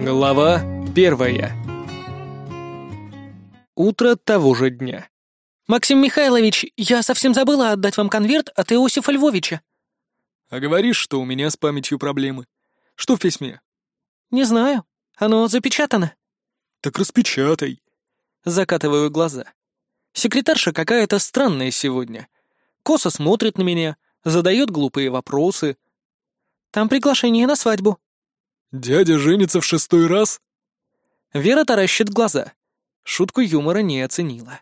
Глава первая. Утро того же дня. «Максим Михайлович, я совсем забыла отдать вам конверт от Иосифа Львовича». А говоришь, что у меня с памятью проблемы. Что в письме? «Не знаю. Оно запечатано». Так распечатай. Закатываю глаза. Секретарша какая-то странная сегодня. Косо смотрит на меня, задает глупые вопросы. Там приглашение на свадьбу. Дядя женится в шестой раз? Вера таращит глаза. Шутку юмора не оценила.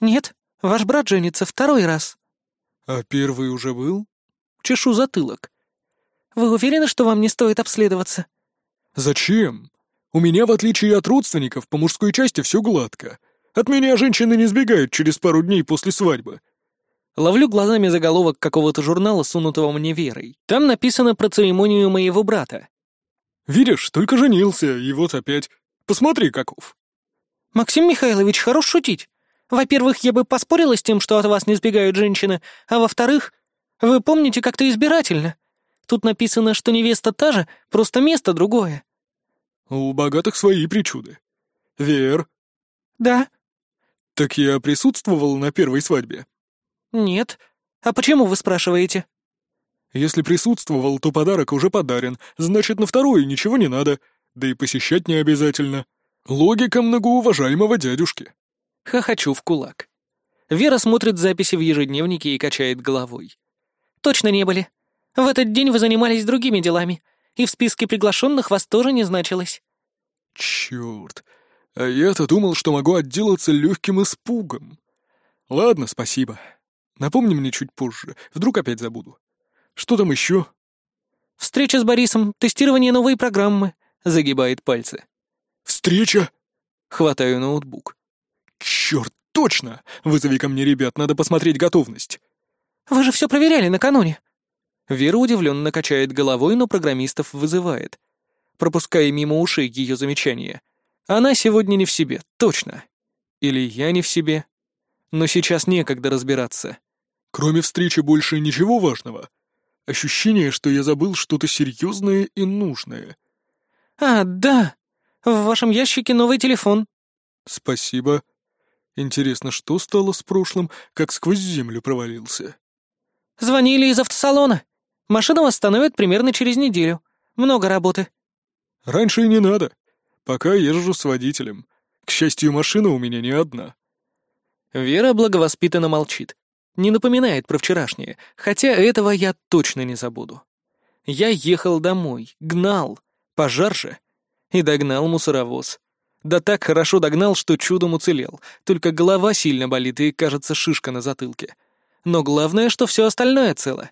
«Нет, ваш брат женится второй раз». А первый уже был? Чешу затылок. «Вы уверены, что вам не стоит обследоваться?» Зачем? У меня, в отличие от родственников, по мужской части все гладко. От меня женщины не сбегают через пару дней после свадьбы. Ловлю глазами заголовок какого-то журнала, сунутого мне Верой. Там написано про церемонию моего брата. Видишь, только женился, и вот опять. Посмотри, каков. «Максим Михайлович, хорош шутить. Во-первых, я бы поспорила с тем, что от вас не сбегают женщины, а во-вторых, вы помните как-то избирательно. Тут написано, что невеста та же, просто место другое». У богатых свои причуды. Вер, «Да? так я присутствовал на первой свадьбе. Нет. А почему вы спрашиваете?» Если присутствовал, то подарок уже подарен, значит, на вторую ничего не надо, да и посещать не обязательно. Логика многоуважаемого дядюшки. Хохочу в кулак. Вера смотрит записи в ежедневнике и качает головой. «Точно не были. В этот день вы занимались другими делами, и в списке приглашенных вас тоже не значилось». Черт, а я-то думал, что могу отделаться легким испугом. Ладно, спасибо. Напомни мне чуть позже, вдруг опять забуду. Что там еще? «Встреча с Борисом, тестирование новой программы», — загибает пальцы. Встреча? Хватаю ноутбук. Черт, точно! Вызови ко мне ребят, надо посмотреть готовность. «Вы же все проверяли накануне». Вера удивленно качает головой, но программистов вызывает. Пропуская мимо ушей ее замечания. Она сегодня не в себе, точно. Или я не в себе. Но сейчас некогда разбираться. Кроме встречи больше ничего важного. Ощущение, что я забыл что-то серьезное и нужное. «А, да. В вашем ящике новый телефон». Спасибо. Интересно, что стало с прошлым, как сквозь землю провалился? Звонили из автосалона. Машину восстановят примерно через неделю. Много работы. Раньше и не надо. Пока езжу с водителем. К счастью, машина у меня не одна. Вера благовоспитанно молчит. Не напоминает про вчерашнее, хотя этого я точно не забуду. Я ехал домой, гнал, пожар же, и догнал мусоровоз. Да так хорошо догнал, что чудом уцелел, только голова сильно болит и, кажется, шишка на затылке. Но главное, что все остальное цело,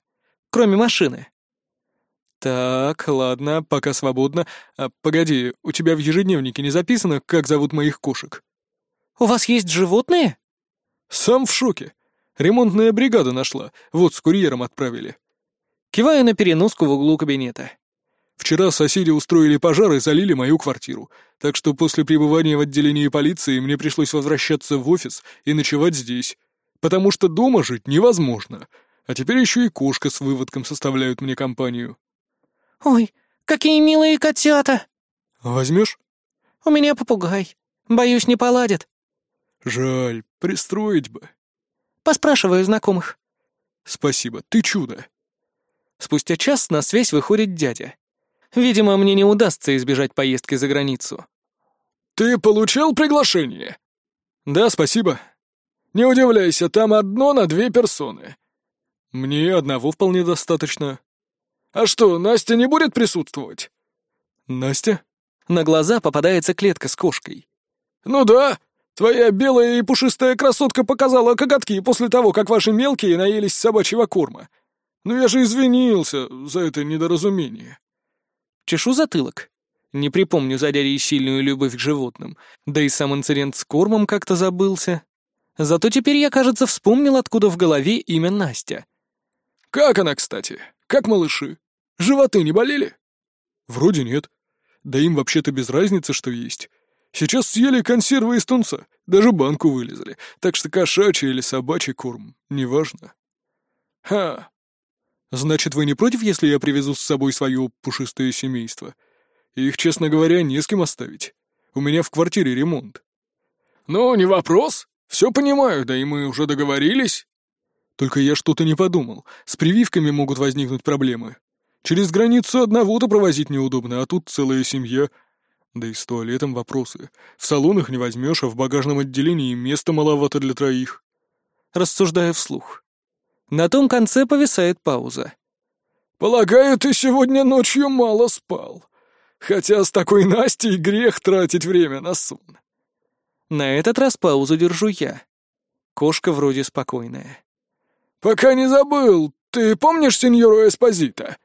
кроме машины. Так, ладно, пока свободно. А, погоди, у тебя в ежедневнике не записано, как зовут моих кошек? «У вас есть животные?» Сам в шоке. Ремонтная бригада нашла, вот с курьером отправили. Киваю на переноску в углу кабинета. Вчера соседи устроили пожар и залили мою квартиру, так что после пребывания в отделении полиции мне пришлось возвращаться в офис и ночевать здесь, потому что дома жить невозможно, а теперь еще и кошка с выводком составляют мне компанию. «Ой, какие милые котята! Возьмешь? У меня попугай. Боюсь, не поладят. Жаль, пристроить бы. Поспрашиваю знакомых». Спасибо, ты чудо. Спустя час на связь выходит дядя. Видимо, мне не удастся избежать поездки за границу. Ты получил приглашение? Да, спасибо. Не удивляйся, там одно на две персоны. Мне одного вполне достаточно. А что, Настя не будет присутствовать? Настя? На глаза попадается клетка с кошкой. Ну да, твоя белая и пушистая красотка показала коготки после того, как ваши мелкие наелись собачьего корма. Ну я же извинился за это недоразумение. Чешу затылок. Не припомню за дядей сильную любовь к животным. Да и сам инцидент с кормом как-то забылся. Зато теперь я, кажется, вспомнил, откуда в голове имя Настя. Как она, кстати? Как малыши? Животы не болели? Вроде нет. Да им вообще-то без разницы, что есть. Сейчас съели консервы из тунца, даже банку вылезали, так что кошачий или собачий корм, неважно. Ха. Значит, вы не против, если я привезу с собой свое пушистое семейство? Их, честно говоря, не с кем оставить. У меня в квартире ремонт. Ну, не вопрос. Все понимаю, да и мы уже договорились. Только я что-то не подумал. С прививками могут возникнуть проблемы. Через границу одного-то провозить неудобно, а тут целая семья. Да и с туалетом вопросы. В салонах не возьмешь, а в багажном отделении места маловато для троих. Рассуждая вслух. На том конце повисает пауза. «Полагаю, ты сегодня ночью мало спал. Хотя с такой Настей грех тратить время на сон». На этот раз паузу держу я. Кошка вроде спокойная. «Пока не забыл, ты помнишь сеньору Эспозита?»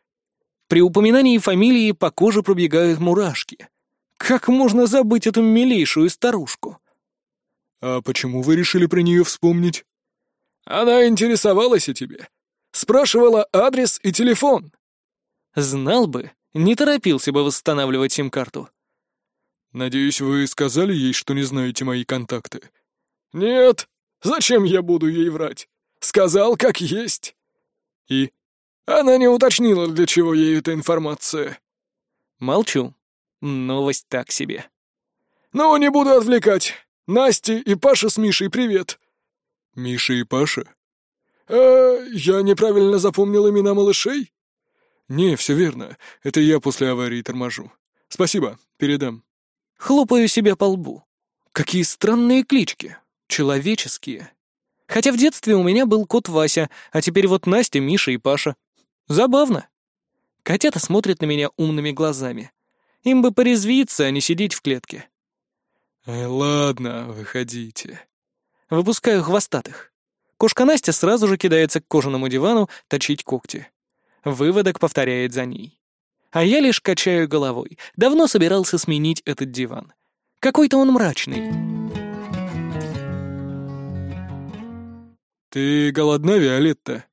При упоминании фамилии по коже пробегают мурашки. Как можно забыть эту милейшую старушку? «А почему вы решили про нее вспомнить?» «Она интересовалась о тебе. Спрашивала адрес и телефон». «Знал бы, не торопился бы восстанавливать сим-карту». «Надеюсь, вы сказали ей, что не знаете мои контакты?» «Нет. Зачем я буду ей врать? Сказал, как есть». «И?» Она не уточнила, для чего ей эта информация. Молчу. Новость так себе. Ну, не буду отвлекать. Насте и Паша с Мишей привет. Миша и Паша? Э, я неправильно запомнил имена малышей? Не, все верно. Это я после аварии торможу. Спасибо, передам. Хлопаю себя по лбу. Какие странные клички. Человеческие. Хотя в детстве у меня был кот Вася, а теперь вот Настя, Миша и Паша. Забавно. Котята смотрят на меня умными глазами. Им бы порезвиться, а не сидеть в клетке. Эй, ладно, выходите. Выпускаю хвостатых. Кошка Настя сразу же кидается к кожаному дивану точить когти. Выводок повторяет за ней. А я лишь качаю головой. Давно собирался сменить этот диван. Какой-то он мрачный. «Ты голодна, Виолетта?»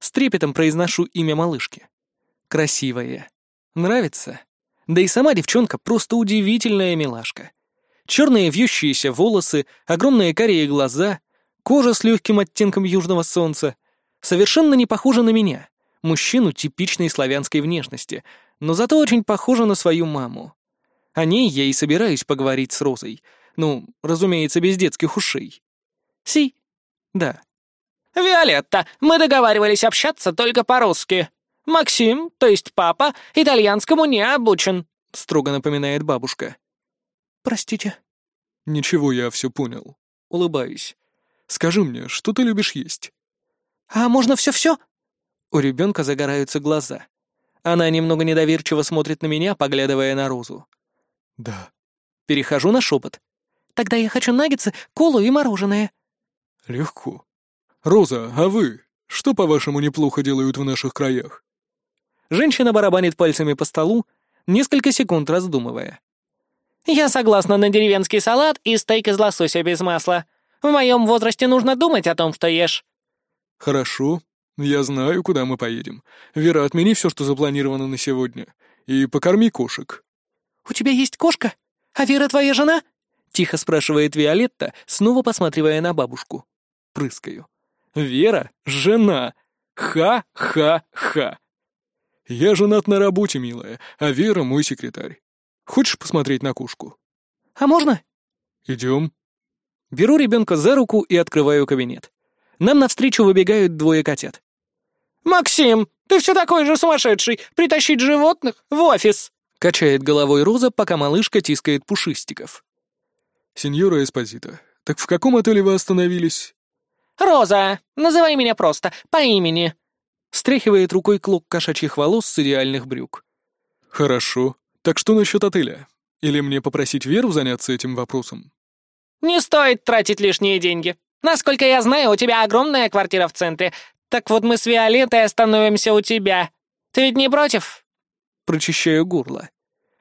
С трепетом произношу имя малышки. Красивая. Нравится? Да и сама девчонка просто удивительная милашка. Черные вьющиеся волосы, огромные карие глаза, кожа с легким оттенком южного солнца. Совершенно не похожа на меня, мужчину типичной славянской внешности, но зато очень похожа на свою маму. О ней я и собираюсь поговорить с Розой. Ну, разумеется, без детских ушей. Си. Да. «Виолетта, мы договаривались общаться только по-русски. Максим, то есть папа, итальянскому не обучен», — строго напоминает бабушка. «Простите». «Ничего, я все понял». Улыбаюсь. «Скажи мне, что ты любишь есть?» «А можно все-все?» У ребенка загораются глаза. Она немного недоверчиво смотрит на меня, поглядывая на Розу. «Да». Перехожу на шепот. «Тогда я хочу наггетсы, колу и мороженое». «Легко. Роза, а вы? Что, по-вашему, неплохо делают в наших краях?» Женщина барабанит пальцами по столу, несколько секунд раздумывая. «Я согласна на деревенский салат и стейк из лосося без масла. В моем возрасте нужно думать о том, что ешь». «Хорошо. Я знаю, куда мы поедем. Вера, отмени все, что запланировано на сегодня. И покорми кошек». «У тебя есть кошка? А Вера твоя жена?» — тихо спрашивает Виолетта, снова посматривая на бабушку. Прыскаю. «Вера — жена! Ха-ха-ха!» «Я женат на работе, милая, а Вера — мой секретарь. Хочешь посмотреть на кошку?» «А можно?» «Идем». Беру ребенка за руку и открываю кабинет. Нам навстречу выбегают двое котят. «Максим, ты все такой же сумасшедший! Притащить животных в офис!» Качает головой Роза, пока малышка тискает пушистиков. «Сеньора Эспозита, так в каком отеле вы остановились?» «Роза, называй меня просто, по имени!» Стряхивает рукой клок кошачьих волос с идеальных брюк. «Хорошо. Так что насчет отеля? Или мне попросить Веру заняться этим вопросом?» «Не стоит тратить лишние деньги. Насколько я знаю, у тебя огромная квартира в центре. Так вот мы с Виолеттой остановимся у тебя. Ты ведь не против?» Прочищаю горло.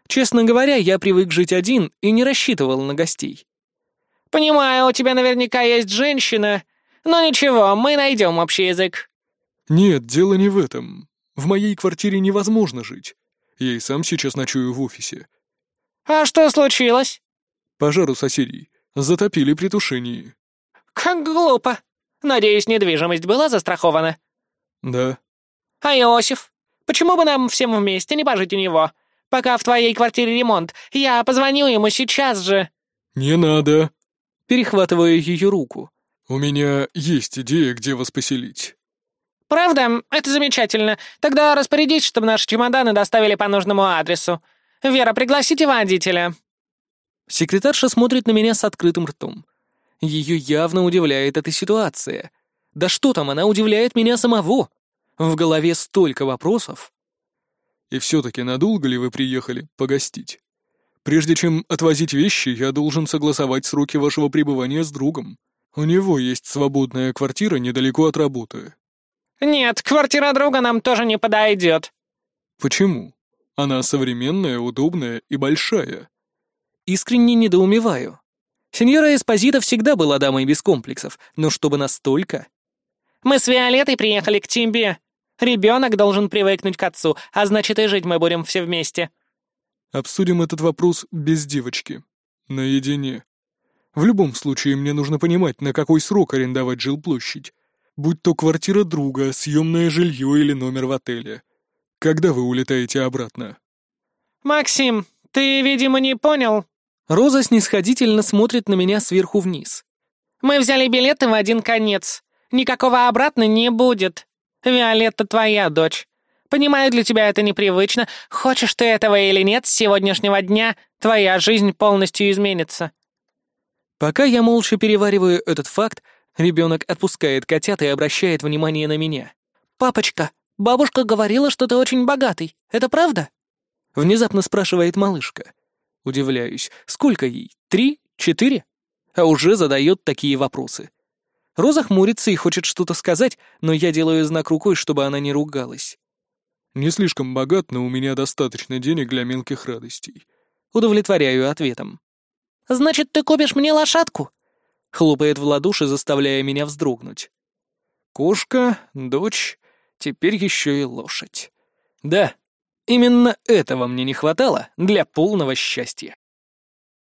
Честно говоря, я привык жить один и не рассчитывал на гостей. «Понимаю, у тебя наверняка есть женщина. Но ничего, мы найдем общий язык». «Нет, дело не в этом. В моей квартире невозможно жить. Я и сам сейчас ночую в офисе». «А что случилось?» «Пожар у соседей. Затопили при тушении». «Как глупо. Надеюсь, недвижимость была застрахована?» «Да». «А Иосиф? Почему бы нам всем вместе не пожить у него? пока в твоей квартире ремонт. Я позвоню ему сейчас же». «Не надо. Перехватываю ее руку. У меня есть идея, где вас поселить». «Правда? Это замечательно. Тогда распорядись, чтобы наши чемоданы доставили по нужному адресу. Вера, пригласите водителя». Секретарша смотрит на меня с открытым ртом. Ее явно удивляет эта ситуация. Да что там, она удивляет меня самого. В голове столько вопросов. «И все-таки надолго ли вы приехали погостить? Прежде чем отвозить вещи, я должен согласовать сроки вашего пребывания с другом. У него есть свободная квартира недалеко от работы». «Нет, квартира друга нам тоже не подойдет». «Почему? Она современная, удобная и большая». Искренне недоумеваю. Сеньора Эспозита всегда была дамой без комплексов, но чтобы настолько... «Мы с Виолеттой приехали к тебе. Ребенок должен привыкнуть к отцу, а значит и жить мы будем все вместе». Обсудим этот вопрос без девочки. Наедине. В любом случае, мне нужно понимать, на какой срок арендовать жилплощадь. Будь то квартира друга, съемное жилье или номер в отеле. Когда вы улетаете обратно? «Максим, ты, видимо, не понял». Роза снисходительно смотрит на меня сверху вниз. «Мы взяли билеты в один конец. Никакого обратно не будет. Виолетта твоя дочь. Понимаю, для тебя это непривычно. Хочешь ты этого или нет, с сегодняшнего дня твоя жизнь полностью изменится». Пока я молча перевариваю этот факт, ребенок отпускает котят и обращает внимание на меня. «Папочка, бабушка говорила, что ты очень богатый. Это правда?» Внезапно спрашивает малышка. Удивляюсь, сколько ей? Три? Четыре? А уже задает такие вопросы. Роза хмурится и хочет что-то сказать, но я делаю знак рукой, чтобы она не ругалась. Не слишком богат, но у меня достаточно денег для мелких радостей. Удовлетворяю ответом. «Значит, ты купишь мне лошадку?» Хлопает в ладоши, заставляя меня вздрогнуть. Кошка, дочь, теперь еще и лошадь. Да, именно этого мне не хватало для полного счастья.